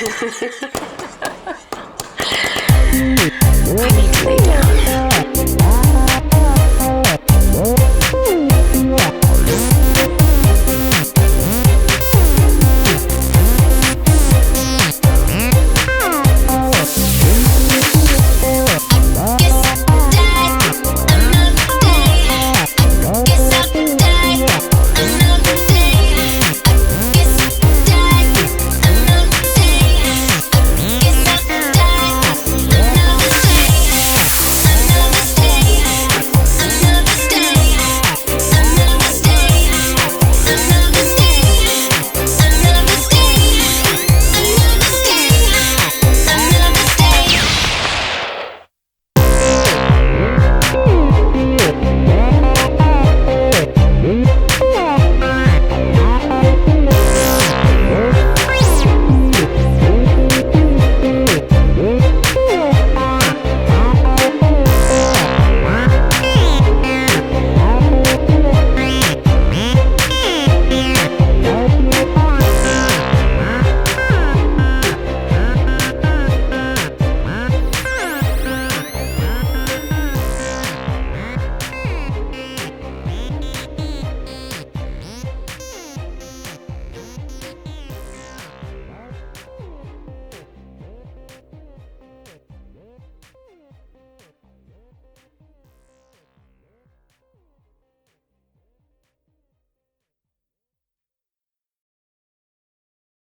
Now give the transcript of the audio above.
we need to lay down.